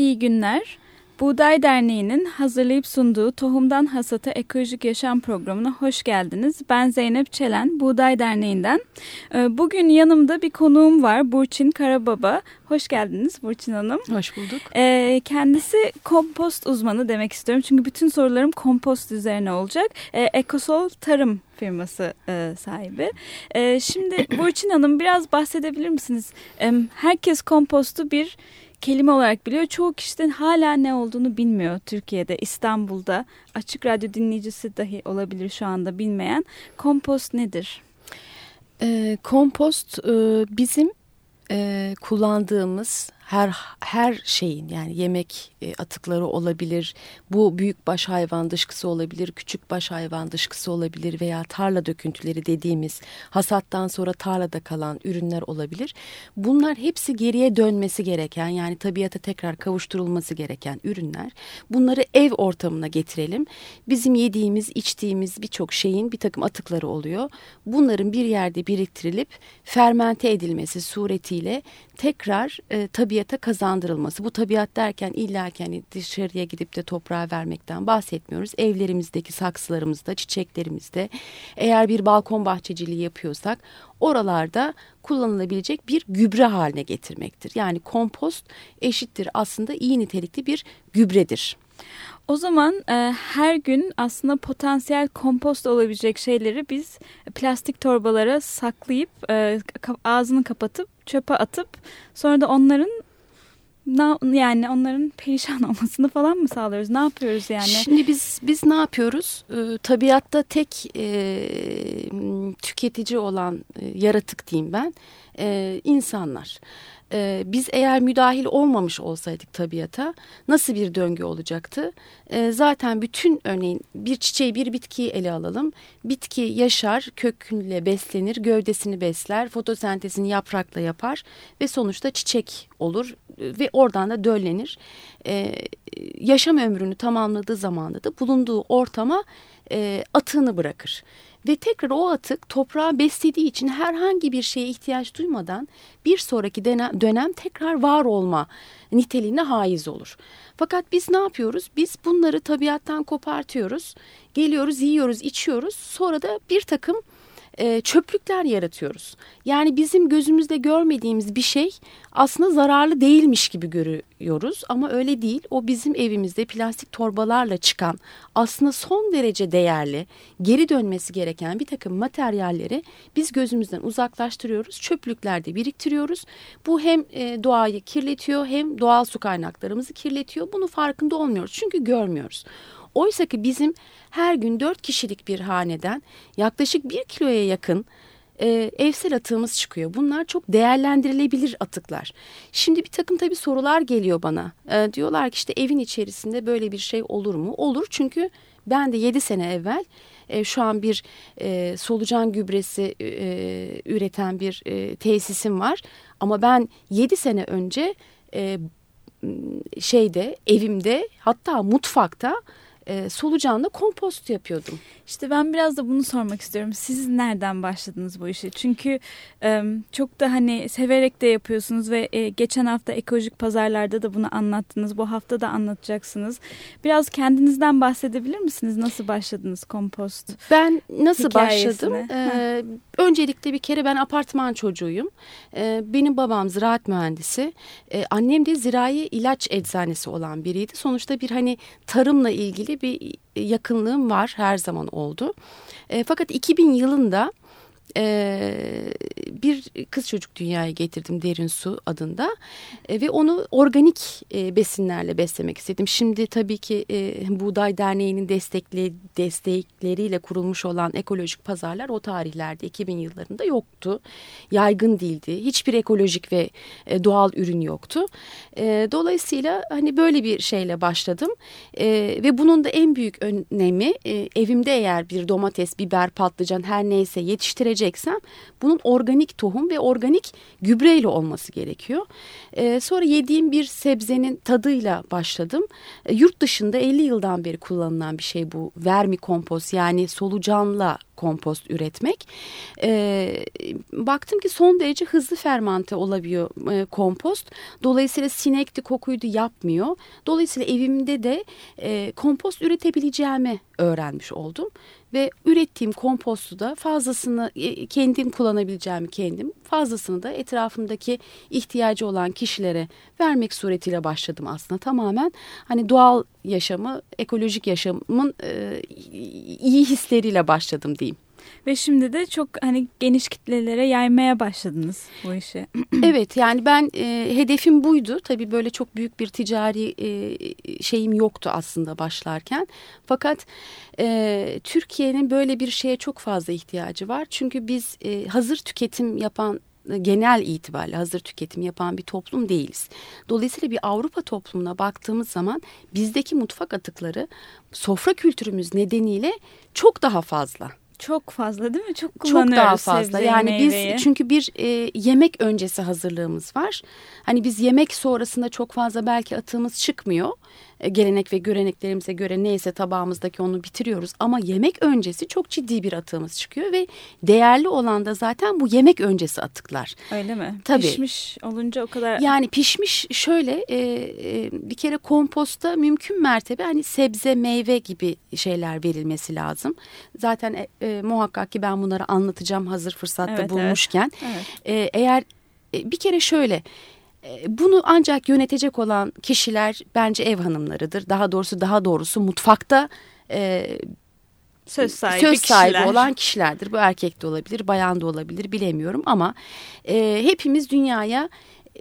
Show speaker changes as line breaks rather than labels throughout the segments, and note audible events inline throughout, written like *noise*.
İyi günler. Buğday Derneği'nin hazırlayıp sunduğu Tohumdan Hasata Ekolojik Yaşam programına hoş geldiniz. Ben Zeynep Çelen, Buğday Derneği'nden. Ee, bugün yanımda bir konuğum var, Burçin Karababa. Hoş geldiniz Burçin Hanım.
Hoş bulduk.
Ee, kendisi kompost uzmanı demek istiyorum. Çünkü bütün sorularım kompost üzerine olacak. Ee, Ekosol Tarım firması e, sahibi. E, şimdi Burçin Hanım biraz bahsedebilir misiniz? E, herkes kompostu bir kelime olarak biliyor. Çoğu kişiden hala ne olduğunu bilmiyor Türkiye'de, İstanbul'da. Açık radyo dinleyicisi dahi olabilir şu anda bilmeyen. Kompost nedir?
E, kompost e, bizim e, kullandığımız her her şeyin yani yemek e, atıkları olabilir. Bu büyük baş hayvan dışkısı olabilir, küçük baş hayvan dışkısı olabilir veya tarla döküntüleri dediğimiz hasattan sonra tarlada kalan ürünler olabilir. Bunlar hepsi geriye dönmesi gereken yani tabiata tekrar kavuşturulması gereken ürünler. Bunları ev ortamına getirelim. Bizim yediğimiz, içtiğimiz birçok şeyin bir takım atıkları oluyor. Bunların bir yerde biriktirilip fermente edilmesi suretiyle tekrar e, tabiata kazandırılması. Bu tabiat derken illa hani dışarıya gidip de toprağa vermekten bahsetmiyoruz. Evlerimizdeki saksılarımızda, çiçeklerimizde eğer bir balkon bahçeciliği yapıyorsak oralarda kullanılabilecek bir gübre haline getirmektir. Yani kompost eşittir aslında iyi nitelikli bir gübredir.
O zaman e, her gün aslında potansiyel kompost olabilecek şeyleri biz plastik torbalara saklayıp e, ağzını kapatıp çöpe atıp sonra da onların yani onların perişan *laughs* olmasını falan mı sağlıyoruz? Ne yapıyoruz yani?
Şimdi biz biz ne yapıyoruz? Ee, tabiatta tek e, tüketici olan e, yaratık diyeyim ben e, insanlar e, biz eğer müdahil olmamış olsaydık tabiata nasıl bir döngü olacaktı? E, zaten bütün örneğin bir çiçeği bir bitkiyi ele alalım. Bitki yaşar, kökünle beslenir, gövdesini besler, fotosentezini yaprakla yapar ve sonuçta çiçek olur ve oradan da döllenir. E, yaşam ömrünü tamamladığı zamanda da bulunduğu ortama e, atığını bırakır ve tekrar o atık toprağa beslediği için herhangi bir şeye ihtiyaç duymadan bir sonraki dönem, dönem tekrar var olma niteliğine haiz olur. Fakat biz ne yapıyoruz? Biz bunları tabiattan kopartıyoruz, geliyoruz, yiyoruz, içiyoruz. Sonra da bir takım e, çöplükler yaratıyoruz. Yani bizim gözümüzde görmediğimiz bir şey aslında zararlı değilmiş gibi görüyoruz ama öyle değil. O bizim evimizde plastik torbalarla çıkan aslında son derece değerli, geri dönmesi gereken bir takım materyalleri biz gözümüzden uzaklaştırıyoruz. Çöplüklerde biriktiriyoruz. Bu hem e, doğayı kirletiyor hem doğal su kaynaklarımızı kirletiyor. Bunu farkında olmuyoruz çünkü görmüyoruz. Oysa ki bizim her gün dört kişilik bir haneden yaklaşık bir kiloya yakın e, evsel atığımız çıkıyor. Bunlar çok değerlendirilebilir atıklar. Şimdi bir takım tabii sorular geliyor bana. E, diyorlar ki işte evin içerisinde böyle bir şey olur mu? Olur çünkü ben de yedi sene evvel e, şu an bir e, solucan gübresi e, üreten bir e, tesisim var. Ama ben yedi sene önce e, şeyde evimde hatta mutfakta e, solucanla kompost yapıyordum.
İşte ben biraz da bunu sormak istiyorum. Siz nereden başladınız bu işi? Çünkü e, çok da hani severek de yapıyorsunuz ve e, geçen hafta ekolojik pazarlarda da bunu anlattınız. Bu hafta da anlatacaksınız. Biraz kendinizden bahsedebilir misiniz? Nasıl başladınız kompost?
Ben nasıl hikayesine? başladım? Ee, öncelikle bir kere ben apartman çocuğuyum. Ee, benim babam ziraat mühendisi. Ee, annem de zirai ilaç eczanesi olan biriydi. Sonuçta bir hani tarımla ilgili bir yakınlığım var her zaman oldu. E, fakat 2000 yılında e, bir kız çocuk dünyaya getirdim Derin Su adında e, ve onu organik e, besinlerle beslemek istedim. Şimdi tabii ki e, Buğday Derneği'nin destekli, destekleriyle kurulmuş olan ekolojik pazarlar o tarihlerde 2000 yıllarında yoktu. Yaygın değildi. Hiçbir ekolojik ve e, doğal ürün yoktu. E, dolayısıyla hani böyle bir şeyle başladım e, ve bunun da en büyük önemi e, evimde eğer bir domates, biber, patlıcan her neyse yetiştireceksem bunun organik tohum ve organik gübreyle olması gerekiyor. E, sonra yediğim bir sebzenin tadıyla başladım. E, yurt dışında 50 yıldan beri kullanılan bir şey bu vermi kompost yani solucanla kompost üretmek. E, baktım ki son derece hızlı fermante olabiliyor e, kompost. Dolayısıyla sinekti kokuydu yapmıyor. Dolayısıyla evimde de e, kompost üretebileceğimi öğrenmiş oldum ve ürettiğim kompostu da fazlasını e, kendim kullanabileceğimi kendim fazlasını da etrafımdaki ihtiyacı olan kişilere vermek suretiyle başladım aslında tamamen hani doğal yaşamı ekolojik yaşamın e, iyi hisleriyle başladım diyeyim.
Ve şimdi de çok hani geniş kitlelere yaymaya başladınız bu işi. *clears throat*
evet yani ben e, hedefim buydu. Tabii böyle çok büyük bir ticari e, şeyim yoktu aslında başlarken. Fakat e, Türkiye'nin böyle bir şeye çok fazla ihtiyacı var. Çünkü biz e, hazır tüketim yapan genel itibariyle hazır tüketim yapan bir toplum değiliz. Dolayısıyla bir Avrupa toplumuna baktığımız zaman bizdeki mutfak atıkları sofra kültürümüz nedeniyle çok daha fazla.
Çok fazla değil mi? Çok kullanıyoruz
Çok daha fazla. Yani
meyveyi.
biz çünkü bir e, yemek öncesi hazırlığımız var. Hani biz yemek sonrasında çok fazla belki atığımız çıkmıyor. Gelenek ve göreneklerimize göre neyse tabağımızdaki onu bitiriyoruz. Ama yemek öncesi çok ciddi bir atığımız çıkıyor ve değerli olan da zaten bu yemek öncesi atıklar.
Öyle mi?
Tabii.
Pişmiş olunca o kadar...
Yani pişmiş şöyle e, e, bir kere komposta mümkün mertebe hani sebze meyve gibi şeyler verilmesi lazım. Zaten e, e, muhakkak ki ben bunları anlatacağım hazır fırsatta
Evet,
bulmuşken.
Evet.
E, eğer e, bir kere şöyle bunu ancak yönetecek olan kişiler bence ev hanımlarıdır. Daha doğrusu daha doğrusu mutfakta e,
Söz sahibi
söz sahibi
kişiler.
olan kişilerdir. Bu erkek de olabilir, bayan da olabilir bilemiyorum ama e, hepimiz dünyaya e,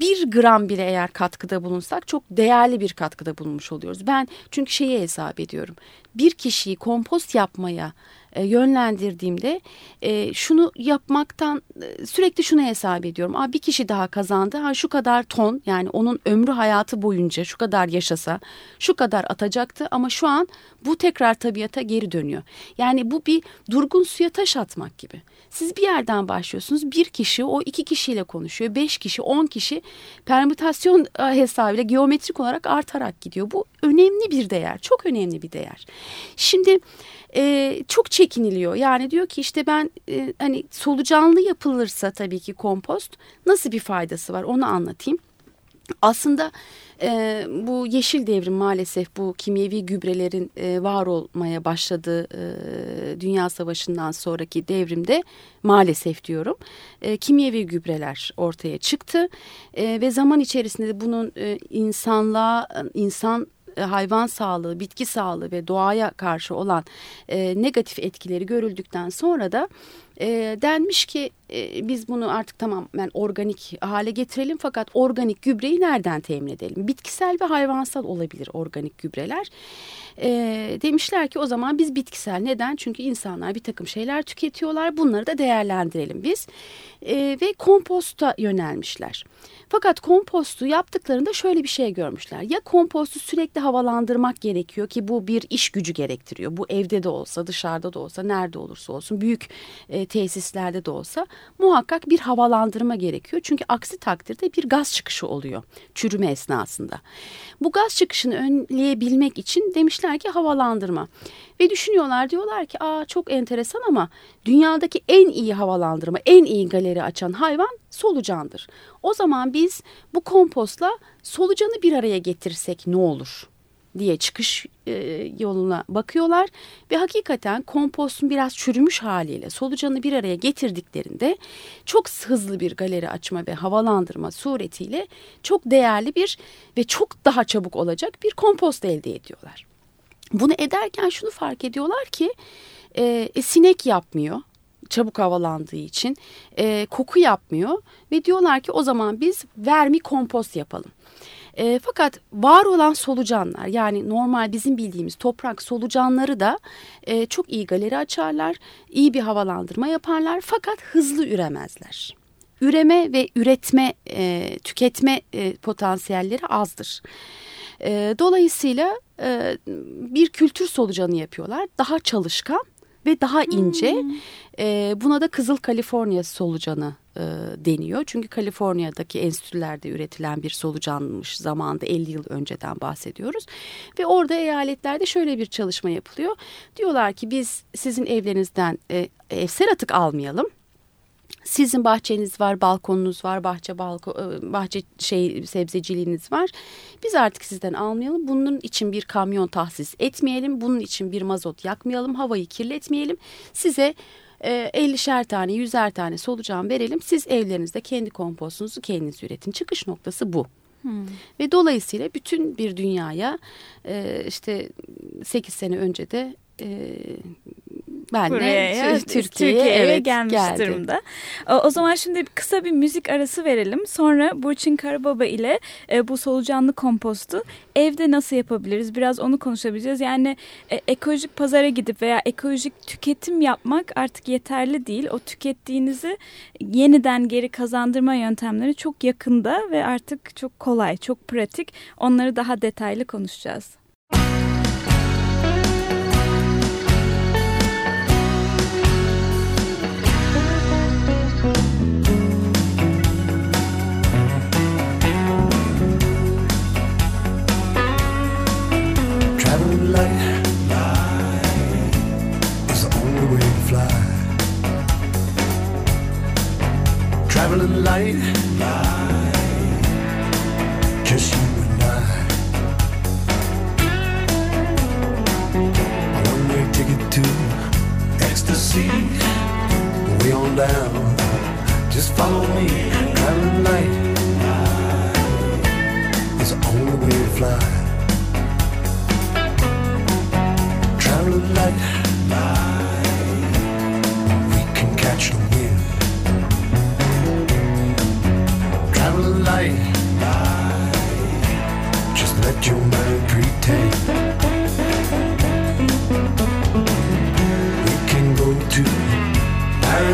bir gram bile eğer katkıda bulunsak çok değerli bir katkıda bulunmuş oluyoruz. Ben çünkü şeyi hesap ediyorum. Bir kişiyi kompost yapmaya e, yönlendirdiğimde e, şunu yapmaktan e, sürekli şunu hesap ediyorum. Aa, bir kişi daha kazandı. Ha, şu kadar ton yani onun ömrü hayatı boyunca şu kadar yaşasa şu kadar atacaktı ama şu an bu tekrar tabiata geri dönüyor. Yani bu bir durgun suya taş atmak gibi. Siz bir yerden başlıyorsunuz. Bir kişi o iki kişiyle konuşuyor. Beş kişi, on kişi permütasyon hesabıyla geometrik olarak artarak gidiyor. Bu önemli bir değer. Çok önemli bir değer. Şimdi e, çok çekiniliyor. Yani diyor ki işte ben e, hani solucanlı yapılırsa tabii ki kompost nasıl bir faydası var onu anlatayım. Aslında e, bu yeşil devrim maalesef bu kimyevi gübrelerin e, var olmaya başladığı e, Dünya Savaşı'ndan sonraki devrimde maalesef diyorum e, kimyevi gübreler ortaya çıktı e, ve zaman içerisinde de bunun e, insanlığa insan e, hayvan sağlığı, bitki sağlığı ve doğaya karşı olan e, negatif etkileri görüldükten sonra da e, denmiş ki e, biz bunu artık tamamen organik hale getirelim fakat organik gübreyi nereden temin edelim? Bitkisel ve hayvansal olabilir organik gübreler. E, demişler ki o zaman biz bitkisel neden? Çünkü insanlar bir takım şeyler tüketiyorlar bunları da değerlendirelim biz e, ve komposta yönelmişler. Fakat kompostu yaptıklarında şöyle bir şey görmüşler. Ya kompostu sürekli havalandırmak gerekiyor ki bu bir iş gücü gerektiriyor. Bu evde de olsa, dışarıda da olsa, nerede olursa olsun, büyük e, tesislerde de olsa muhakkak bir havalandırma gerekiyor. Çünkü aksi takdirde bir gaz çıkışı oluyor çürüme esnasında. Bu gaz çıkışını önleyebilmek için demişler ki havalandırma. Ve düşünüyorlar diyorlar ki aa çok enteresan ama dünyadaki en iyi havalandırma, en iyi galeri açan hayvan solucandır. O zaman biz bu kompostla solucanı bir araya getirsek ne olur? Diye çıkış e, yoluna bakıyorlar ve hakikaten kompostun biraz çürümüş haliyle solucanı bir araya getirdiklerinde çok hızlı bir galeri açma ve havalandırma suretiyle çok değerli bir ve çok daha çabuk olacak bir kompost elde ediyorlar. Bunu ederken şunu fark ediyorlar ki e, e, sinek yapmıyor çabuk havalandığı için e, koku yapmıyor ve diyorlar ki o zaman biz vermi kompost yapalım. E, fakat var olan solucanlar yani normal bizim bildiğimiz toprak solucanları da e, çok iyi galeri açarlar, iyi bir havalandırma yaparlar fakat hızlı üremezler. Üreme ve üretme, e, tüketme e, potansiyelleri azdır. E, dolayısıyla e, bir kültür solucanı yapıyorlar, daha çalışkan ve daha ince. Hmm. E, buna da Kızıl Kaliforniya solucanı e, deniyor. Çünkü Kaliforniya'daki enstitülerde üretilen bir solucanmış zamanda 50 yıl önceden bahsediyoruz. Ve orada eyaletlerde şöyle bir çalışma yapılıyor. Diyorlar ki biz sizin evlerinizden e, evsel atık almayalım. Sizin bahçeniz var, balkonunuz var, bahçe balko, e, bahçe şey sebzeciliğiniz var. Biz artık sizden almayalım. Bunun için bir kamyon tahsis etmeyelim. Bunun için bir mazot yakmayalım. Havayı kirletmeyelim. Size e, 50'şer tane, 100'er tane solucan verelim. Siz evlerinizde kendi kompostunuzu kendiniz üretin. Çıkış noktası bu. Hmm. Ve dolayısıyla bütün bir dünyaya e, işte 8 sene önce de e,
ben Buraya, Türkiye'ye Türkiye evet, gelmiş geldi. durumda. O zaman şimdi kısa bir müzik arası verelim. Sonra Burçin Karababa ile e, bu solucanlı kompostu evde nasıl yapabiliriz? Biraz onu konuşabileceğiz. Yani e, ekolojik pazara gidip veya ekolojik tüketim yapmak artık yeterli değil. O tükettiğinizi yeniden geri kazandırma yöntemleri çok yakında ve artık çok kolay, çok pratik. Onları daha detaylı konuşacağız. night.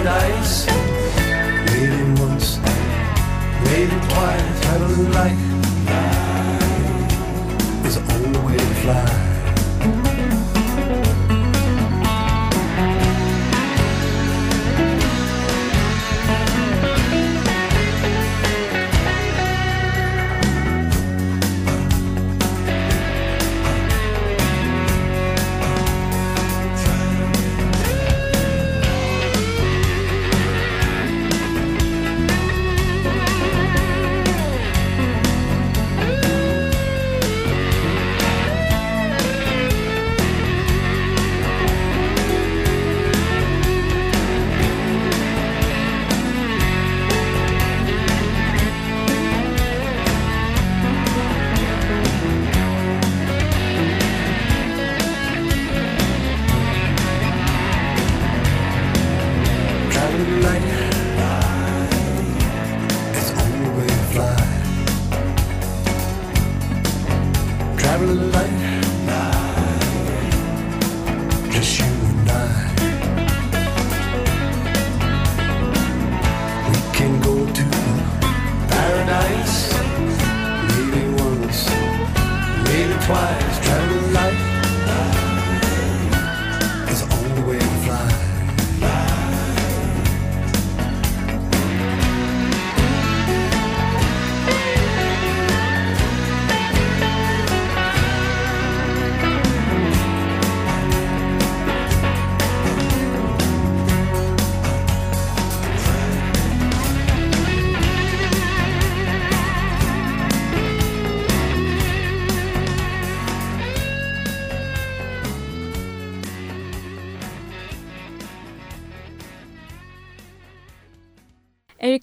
paradise. Once, waited twice. I don't like. There's an old way to fly.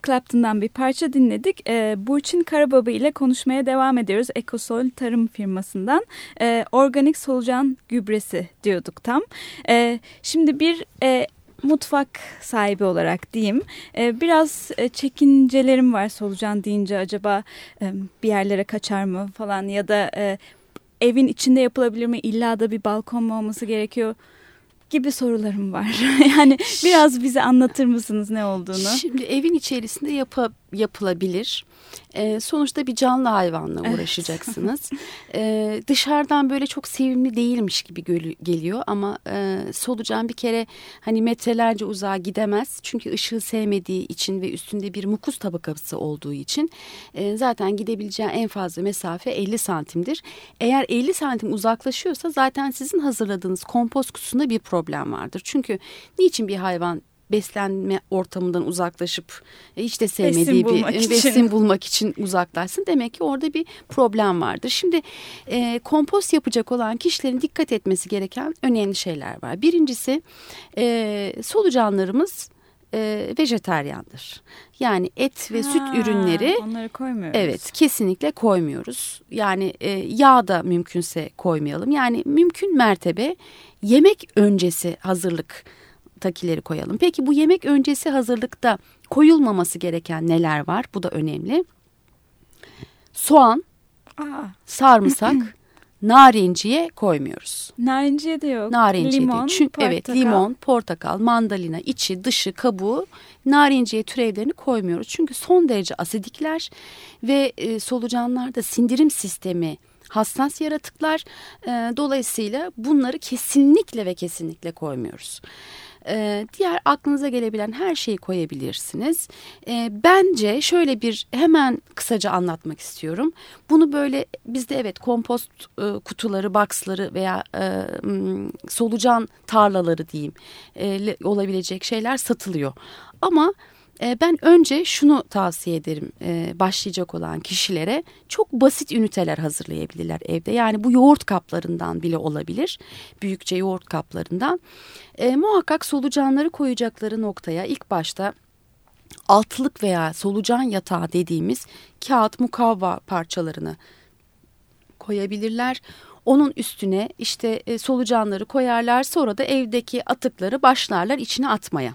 Clapton'dan bir parça dinledik. E, Burçin Karababa ile konuşmaya devam ediyoruz. Ekosol Tarım firmasından. E, organik solucan gübresi diyorduk tam. E, şimdi bir e, mutfak sahibi olarak diyeyim. E, biraz e, çekincelerim var solucan deyince acaba e, bir yerlere kaçar mı falan ya da e, evin içinde yapılabilir mi? İlla da bir balkon mu olması gerekiyor? Gibi sorularım var. *laughs* yani biraz bize anlatır mısınız ne olduğunu?
Şimdi evin içerisinde yapabilir yapılabilir. E, sonuçta bir canlı hayvanla uğraşacaksınız. e, dışarıdan böyle çok sevimli değilmiş gibi geliyor ama e, solucan bir kere hani metrelerce uzağa gidemez. Çünkü ışığı sevmediği için ve üstünde bir mukus tabakası olduğu için e, zaten gidebileceği en fazla mesafe 50 santimdir. Eğer 50 santim uzaklaşıyorsa zaten sizin hazırladığınız kompost kutusunda bir problem vardır. Çünkü niçin bir hayvan beslenme ortamından uzaklaşıp e, hiç de sevmediği besin bir için. besin bulmak için uzaklaşsın. Demek ki orada bir problem vardır. Şimdi e, kompost yapacak olan kişilerin dikkat etmesi gereken önemli şeyler var. Birincisi e, solucanlarımız e, vejeteryandır. Yani et ve ha, süt ürünleri
onları koymuyoruz.
Evet, kesinlikle koymuyoruz. Yani e, yağ da mümkünse koymayalım. Yani mümkün mertebe yemek öncesi hazırlık takileri koyalım. Peki bu yemek öncesi hazırlıkta koyulmaması gereken neler var? Bu da önemli. Soğan, Aa. sarımsak, *clears throat* narinciye koymuyoruz.
Narinciye de yok.
Narinciye limon, de. Çünkü, portakal. Evet limon, portakal, mandalina, içi, dışı, kabuğu narinciye türevlerini koymuyoruz. Çünkü son derece asidikler ve e, solucanlarda sindirim sistemi hassas yaratıklar. E, dolayısıyla bunları kesinlikle ve kesinlikle koymuyoruz. Ee, diğer aklınıza gelebilen her şeyi koyabilirsiniz. Ee, bence şöyle bir hemen kısaca anlatmak istiyorum. Bunu böyle bizde evet kompost e, kutuları, boxları veya e, solucan tarlaları diyeyim e, olabilecek şeyler satılıyor. Ama e, ben önce şunu tavsiye ederim e, başlayacak olan kişilere çok basit üniteler hazırlayabilirler evde. Yani bu yoğurt kaplarından bile olabilir. Büyükçe yoğurt kaplarından. E, muhakkak solucanları koyacakları noktaya ilk başta altlık veya solucan yatağı dediğimiz kağıt mukavva parçalarını koyabilirler. Onun üstüne işte solucanları koyarlar sonra da evdeki atıkları başlarlar içine atmaya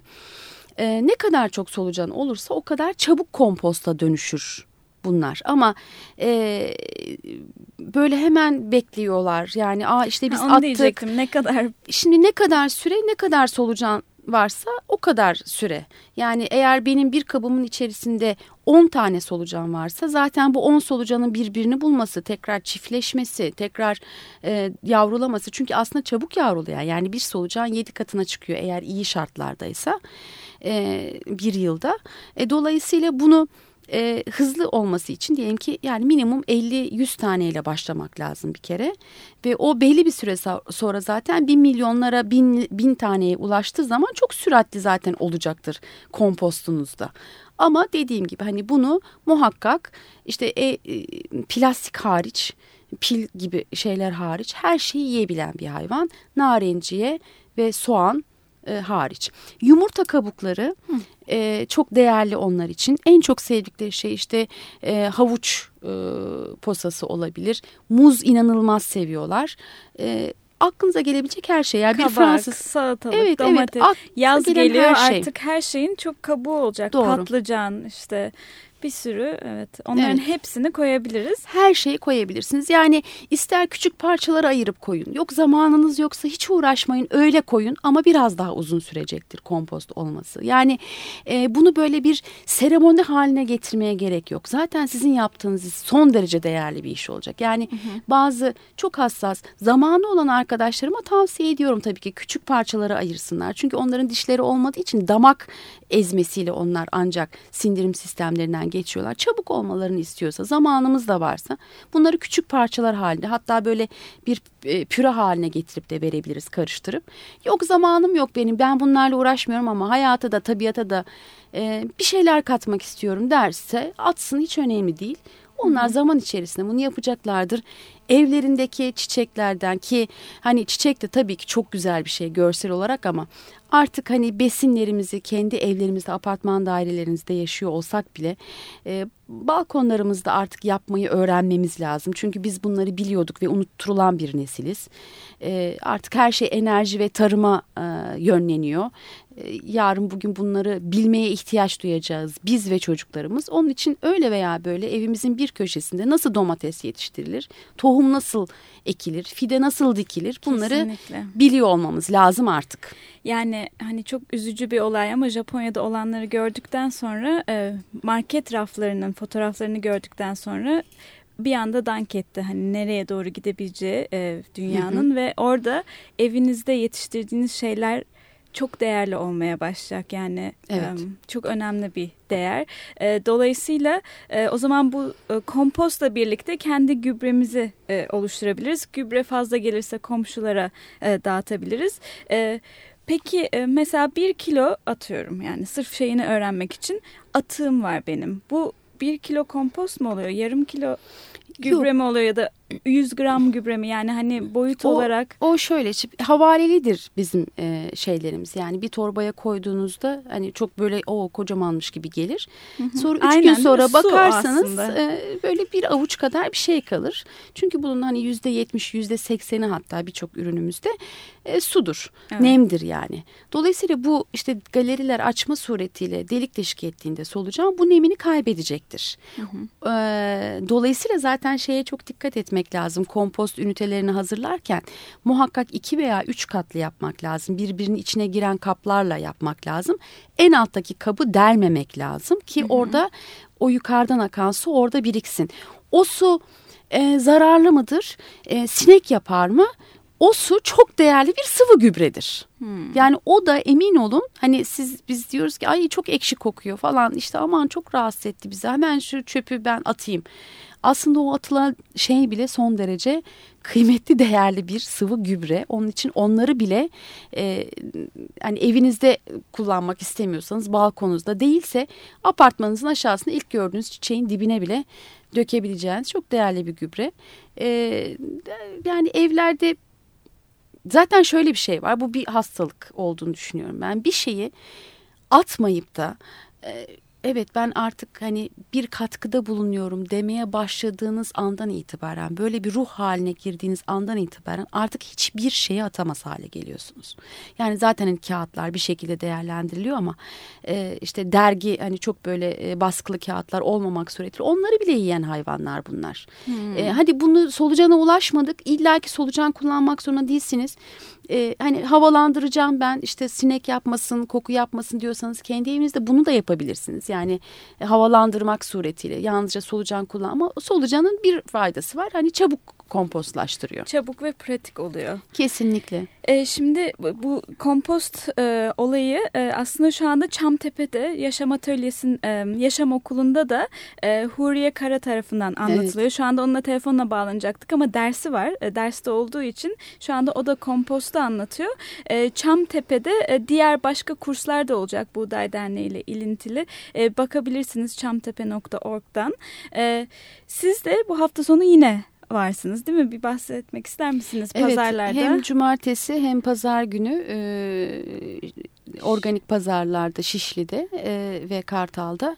e, ne kadar çok solucan olursa o kadar çabuk komposta dönüşür bunlar. Ama e, böyle hemen bekliyorlar. Yani aa işte biz onu attık.
ne kadar?
Şimdi ne kadar süre ne kadar solucan varsa o kadar süre. Yani eğer benim bir kabımın içerisinde 10 tane solucan varsa zaten bu 10 solucanın birbirini bulması, tekrar çiftleşmesi, tekrar e, yavrulaması. Çünkü aslında çabuk yavruluyor. Yani bir solucan 7 katına çıkıyor eğer iyi şartlardaysa e, bir yılda. E, dolayısıyla bunu e, hızlı olması için diyelim ki yani minimum 50-100 taneyle başlamak lazım bir kere. Ve o belli bir süre sonra zaten bin milyonlara bin, bin taneye ulaştığı zaman çok süratli zaten olacaktır kompostunuzda. Ama dediğim gibi hani bunu muhakkak işte e, e, plastik hariç pil gibi şeyler hariç her şeyi yiyebilen bir hayvan. Narenciye ve soğan e, hariç. Yumurta kabukları e, çok değerli onlar için. En çok sevdikleri şey işte e, havuç e, posası olabilir. Muz inanılmaz seviyorlar. E, aklınıza gelebilecek her şey. Yani
Kabak, bir Fransız salatalık, evet, domates. Evet, Yaz geliyor her şey. artık her şeyin çok kabuğu olacak. Doğru. Patlıcan işte bir sürü evet onların evet. hepsini koyabiliriz.
Her şeyi koyabilirsiniz. Yani ister küçük parçalara ayırıp koyun. Yok zamanınız yoksa hiç uğraşmayın öyle koyun ama biraz daha uzun sürecektir kompost olması. Yani e, bunu böyle bir seremoni haline getirmeye gerek yok. Zaten sizin yaptığınız son derece değerli bir iş olacak. Yani hı hı. bazı çok hassas zamanı olan arkadaşlarıma tavsiye ediyorum tabii ki küçük parçalara ayırsınlar. Çünkü onların dişleri olmadığı için damak ezmesiyle onlar ancak sindirim sistemlerinden geçiyorlar. Çabuk olmalarını istiyorsa zamanımız da varsa bunları küçük parçalar halinde hatta böyle bir e, püre haline getirip de verebiliriz karıştırıp. Yok zamanım yok benim ben bunlarla uğraşmıyorum ama hayata da tabiata da e, bir şeyler katmak istiyorum derse atsın hiç önemli değil. Onlar zaman içerisinde bunu yapacaklardır. Evlerindeki çiçeklerden ki hani çiçek de tabii ki çok güzel bir şey görsel olarak ama artık hani besinlerimizi kendi evlerimizde apartman dairelerimizde yaşıyor olsak bile e, balkonlarımızda artık yapmayı öğrenmemiz lazım. Çünkü biz bunları biliyorduk ve unutturulan bir nesiliz. E, artık her şey enerji ve tarıma e, yönleniyor. E, yarın bugün bunları bilmeye ihtiyaç duyacağız biz ve çocuklarımız. Onun için öyle veya böyle evimizin bir köşesinde nasıl domates yetiştirilir, tohum nasıl ekilir, fide nasıl dikilir bunları Kesinlikle. biliyor olmamız lazım artık.
Yani yine hani çok üzücü bir olay ama Japonya'da olanları gördükten sonra e, market raflarının fotoğraflarını gördükten sonra bir anda dank etti hani nereye doğru gidebileceği e, dünyanın hı hı. ve orada evinizde yetiştirdiğiniz şeyler çok değerli olmaya başlayacak yani evet. um, çok önemli bir değer. E, dolayısıyla e, o zaman bu e, kompostla birlikte kendi gübremizi e, oluşturabiliriz. Gübre fazla gelirse komşulara e, dağıtabiliriz. E, Peki e, mesela bir kilo atıyorum yani sırf şeyini öğrenmek için atığım var benim. Bu bir kilo kompost mu oluyor? Yarım kilo gübre mi oluyor ya da 100 gram gübre mi yani hani boyut
o,
olarak?
O şöyle havalelidir bizim e, şeylerimiz yani bir torbaya koyduğunuzda hani çok böyle o kocamanmış gibi gelir. Sonra üç Aynen, gün sonra bakarsanız e, böyle bir avuç kadar bir şey kalır. Çünkü bunun hani yüzde yetmiş yüzde sekseni hatta birçok ürünümüzde e, sudur. Evet. Nemdir yani. Dolayısıyla bu işte galeriler açma suretiyle delik deşik ettiğinde solucan bu nemini kaybedecektir. Hı hı. E, dolayısıyla zaten şeye çok dikkat etmek lazım. Kompost ünitelerini hazırlarken muhakkak iki veya üç katlı yapmak lazım. Birbirinin içine giren kaplarla yapmak lazım. En alttaki kabı delmemek lazım ki hı hı. orada o yukarıdan akan su orada biriksin. O su e, zararlı mıdır? E, sinek yapar mı? O su çok değerli bir sıvı gübredir. Hmm. Yani o da emin olun hani siz biz diyoruz ki ay çok ekşi kokuyor falan işte aman çok rahatsız etti bizi hemen şu çöpü ben atayım. Aslında o atılan şey bile son derece kıymetli değerli bir sıvı gübre. Onun için onları bile e, hani evinizde kullanmak istemiyorsanız balkonunuzda değilse apartmanınızın aşağısında ilk gördüğünüz çiçeğin dibine bile dökebileceğiniz çok değerli bir gübre. E, yani evlerde zaten şöyle bir şey var. Bu bir hastalık olduğunu düşünüyorum ben. Bir şeyi atmayıp da e, evet ben artık hani bir katkıda bulunuyorum demeye başladığınız andan itibaren böyle bir ruh haline girdiğiniz andan itibaren artık hiçbir şeyi atamaz hale geliyorsunuz. Yani zaten hani kağıtlar bir şekilde değerlendiriliyor ama e, işte dergi hani çok böyle e, baskılı kağıtlar olmamak suretiyle onları bile yiyen hayvanlar bunlar. Hmm. E, hadi bunu solucana ulaşmadık illaki solucan kullanmak zorunda değilsiniz e, hani havalandıracağım ben işte sinek yapmasın, koku yapmasın diyorsanız kendi evinizde bunu da yapabilirsiniz. Yani e, havalandırmak suretiyle yalnızca solucan kullan ama solucanın bir faydası var. Hani çabuk kompostlaştırıyor.
Çabuk ve pratik oluyor.
Kesinlikle.
E, şimdi bu kompost e, olayı e, aslında şu anda Çamtepe'de Yaşam Atölyesi'nin e, Yaşam Okulu'nda da e, Huriye Kara tarafından anlatılıyor. Evet. Şu anda onunla telefonla bağlanacaktık ama dersi var. E, derste olduğu için şu anda o da kompostu anlatıyor. E, Çamtepe'de e, diğer başka kurslar da olacak Buğday Derneği ile ilintili. E, bakabilirsiniz çamtepe.org'dan. E, siz de bu hafta sonu yine varsınız değil mi? Bir bahsetmek ister misiniz pazarlarda?
Evet hem cumartesi hem pazar günü e, organik pazarlarda Şişli'de e, ve Kartal'da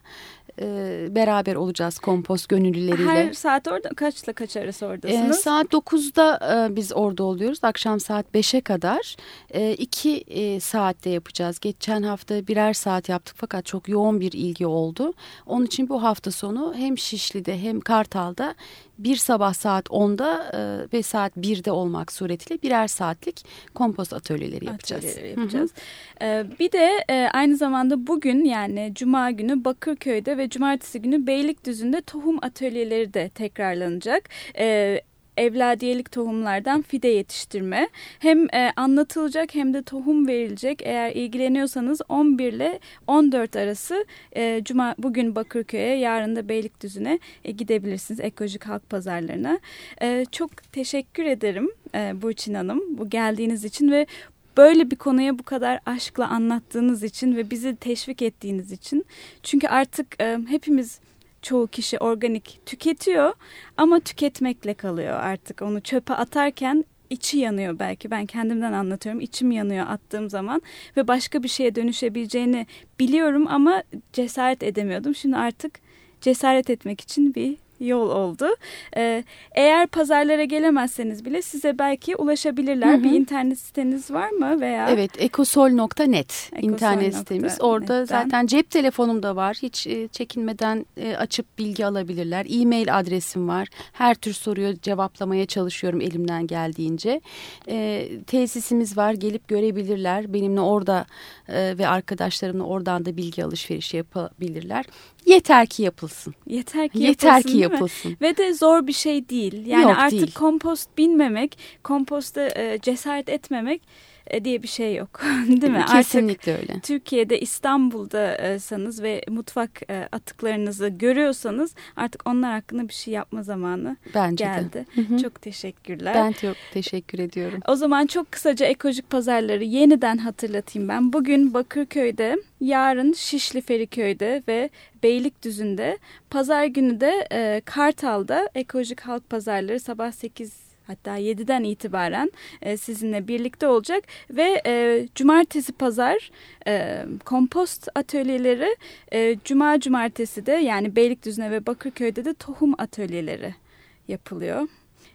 e, beraber olacağız kompost gönüllüleriyle.
Her saat orada kaçla kaç arası oradasınız?
E, saat 9'da e, biz orada oluyoruz. Akşam saat 5'e kadar. E, iki e, saatte yapacağız. Geçen hafta birer saat yaptık fakat çok yoğun bir ilgi oldu. Onun için bu hafta sonu hem Şişli'de hem Kartal'da bir sabah saat 10'da e, ve saat 1'de olmak suretiyle birer saatlik kompost atölyeleri yapacağız.
Atölyeleri yapacağız. Hı hı. E, bir de e, aynı zamanda bugün yani Cuma günü Bakırköy'de ve Cumartesi günü Beylikdüzü'nde tohum atölyeleri de tekrarlanacak. Evet evladiyelik tohumlardan fide yetiştirme. Hem e, anlatılacak hem de tohum verilecek. Eğer ilgileniyorsanız 11 ile 14 arası e, Cuma bugün Bakırköy'e yarın da Beylikdüzü'ne e, gidebilirsiniz ekolojik halk pazarlarına. E, çok teşekkür ederim e, Burçin Hanım bu geldiğiniz için ve böyle bir konuya bu kadar aşkla anlattığınız için ve bizi teşvik ettiğiniz için. Çünkü artık e, hepimiz çoğu kişi organik tüketiyor ama tüketmekle kalıyor artık. Onu çöpe atarken içi yanıyor belki. Ben kendimden anlatıyorum. İçim yanıyor attığım zaman ve başka bir şeye dönüşebileceğini biliyorum ama cesaret edemiyordum. Şimdi artık cesaret etmek için bir yol oldu. Ee, eğer pazarlara gelemezseniz bile size belki ulaşabilirler. Hı hı. Bir internet siteniz var mı veya?
Evet, ekosol.net internet sitemiz. Orada zaten cep telefonum da var. Hiç e, çekinmeden e, açıp bilgi alabilirler. E-mail adresim var. Her tür soruyu cevaplamaya çalışıyorum elimden geldiğince. E, tesisimiz var. Gelip görebilirler. Benimle orada e, ve arkadaşlarımla oradan da bilgi alışverişi yapabilirler. Yeter ki yapılsın.
Yeter ki
Yeter
yapılsın,
ki yapılsın.
Ve de zor bir şey değil. Yani
Yok,
artık
değil.
kompost bilmemek, komposta e, cesaret etmemek diye bir şey yok. *laughs* Değil mi?
Kesinlikle
Artık
öyle.
Türkiye'de İstanbul'daysanız ve mutfak e, atıklarınızı görüyorsanız artık onlar hakkında bir şey yapma zamanı
Bence
geldi.
de. Hı hı.
Çok teşekkürler.
Ben çok teşekkür ediyorum.
O zaman çok kısaca ekolojik pazarları yeniden hatırlatayım ben. Bugün Bakırköy'de, yarın Şişli Feriköy'de ve Beylikdüzü'nde, pazar günü de e, Kartal'da ekolojik halk pazarları sabah 8 hatta 7'den itibaren e, sizinle birlikte olacak ve e, cumartesi pazar e, kompost atölyeleri e, cuma cumartesi de yani Beylikdüzü'ne ve Bakırköy'de de tohum atölyeleri yapılıyor.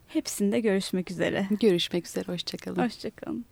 Hepsinde görüşmek üzere.
Görüşmek üzere, hoşçakalın.
Hoşçakalın.